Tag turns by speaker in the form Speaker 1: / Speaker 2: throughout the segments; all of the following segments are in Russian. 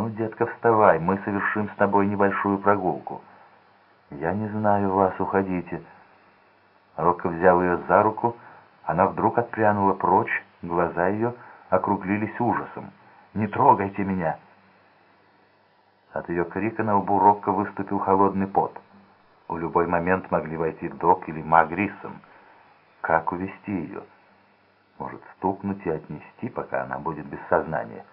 Speaker 1: «Ну, детка, вставай, мы совершим с тобой небольшую прогулку». «Я не знаю вас, уходите». Рокко взял ее за руку, она вдруг отпрянула прочь, глаза ее округлились ужасом. «Не трогайте меня!» От ее крика на лбу Рокко выступил холодный пот. В любой момент могли войти Док или Ма. Как увести ее? Может, стукнуть и отнести, пока она будет без сознания?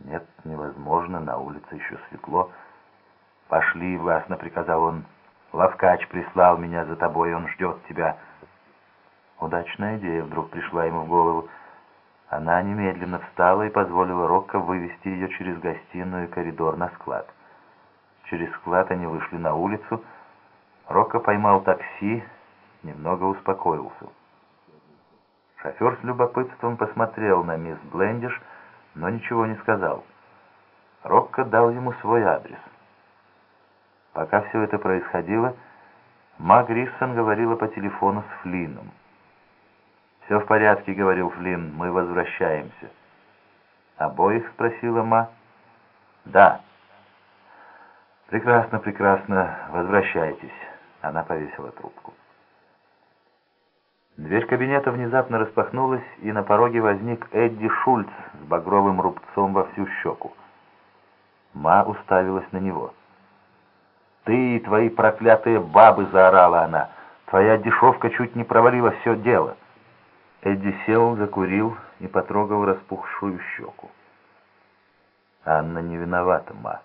Speaker 1: Нет, невозможно, на улице еще светло. «Пошли», — властно приказал он. «Лавкач прислал меня за тобой, он ждет тебя». Удачная идея вдруг пришла ему в голову. Она немедленно встала и позволила Рокко вывести ее через гостиную и коридор на склад. Через склад они вышли на улицу. Рокко поймал такси, немного успокоился. Шофер с любопытством посмотрел на мисс Блендиш, но ничего не сказал. Рокко дал ему свой адрес. Пока все это происходило, Ма Гриссон говорила по телефону с Флином. «Все в порядке», — говорил Флинн, — «мы возвращаемся». «Обоих?» — спросила Ма. «Да». «Прекрасно, прекрасно. Возвращайтесь». Она повесила трубку. Дверь кабинета внезапно распахнулась, и на пороге возник Эдди Шульц с багровым рубцом во всю щеку. Ма уставилась на него. «Ты и твои проклятые бабы!» — заорала она. «Твоя дешевка чуть не провалила все дело». Эдди сел, закурил и потрогал распухшую щеку. «Анна не виновата, ма.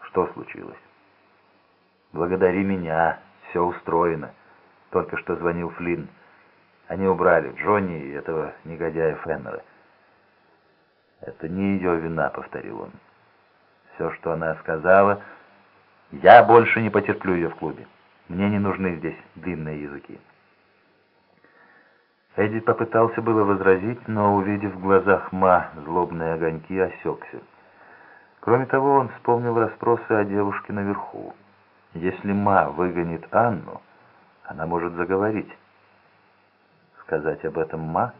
Speaker 1: Что случилось?» «Благодари меня, все устроено. Только что звонил Флинн. Они убрали Джонни и этого негодяя Феннера». «Это не ее вина», — повторил он. «Все, что она сказала, я больше не потерплю ее в клубе. Мне не нужны здесь длинные языки». Эдди попытался было возразить, но, увидев в глазах Ма злобные огоньки, осекся. Кроме того, он вспомнил расспросы о девушке наверху. Если Ма выгонит Анну, она может заговорить. Сказать об этом Ма?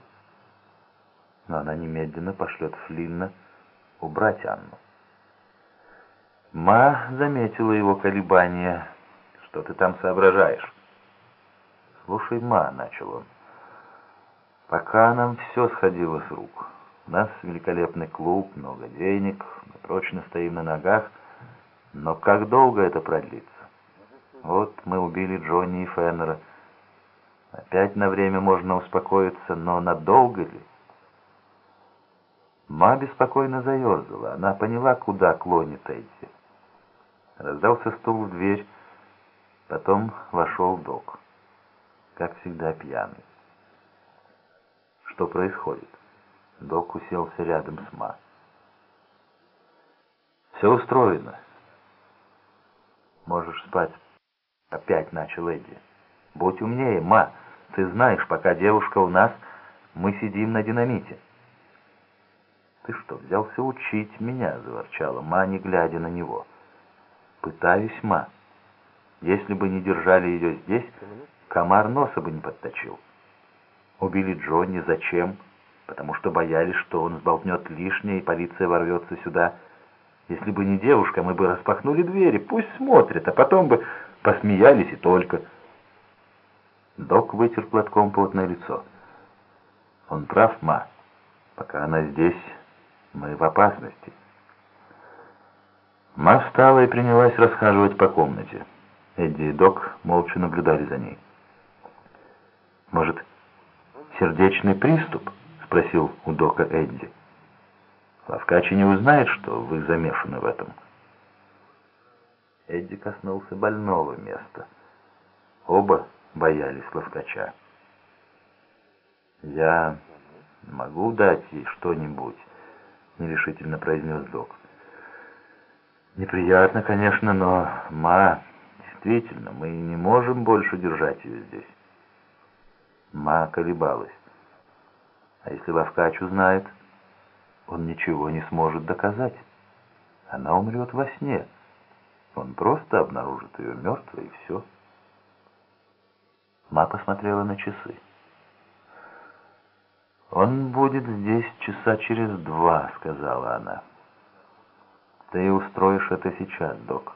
Speaker 1: Но она немедленно пошлет Флинна убрать Анну. Ма заметила его колебания. «Что ты там соображаешь?» «Слушай, Ма», — начал он, — Пока нам все сходило с рук. У нас великолепный клуб, много денег, мы прочно стоим на ногах. Но как долго это продлится? Вот мы убили Джонни и Феннера. Опять на время можно успокоиться, но надолго ли? Ма беспокойно заерзала. Она поняла, куда клонит Эдди. Раздался стул в дверь. Потом вошел док. Как всегда пьяный что происходит. Док уселся рядом с Ма. «Все устроено. Можешь спать». Опять начал Эдди. «Будь умнее, Ма. Ты знаешь, пока девушка у нас, мы сидим на динамите». «Ты что, взялся учить меня?» — заворчала Ма, не глядя на него. «Пытаюсь, Ма. Если бы не держали ее здесь, комар носа бы не подточил». Убили Джонни. Зачем? Потому что боялись, что он сболтнет лишнее, и полиция ворвется сюда. Если бы не девушка, мы бы распахнули двери. Пусть смотрят, а потом бы посмеялись и только. Док вытер платком потное лицо. Он прав, ма. Пока она здесь, мы в опасности. Ма встала и принялась расхаживать по комнате. Эдди и Док молча наблюдали за ней. Может, сердечный приступ?» — спросил у Дока Эдди. «Лавкачи не узнает, что вы замешаны в этом». Эдди коснулся больного места. Оба боялись Лавкача. «Я могу дать ей что-нибудь?» — нерешительно произнес док. «Неприятно, конечно, но, ма, действительно, мы не можем больше держать ее здесь». Ма колебалась. А если Лавкач узнает, он ничего не сможет доказать. Она умрет во сне. Он просто обнаружит ее мертвой, и все. Ма посмотрела на часы. «Он будет здесь часа через два», — сказала она. Ты устроишь это сейчас, док.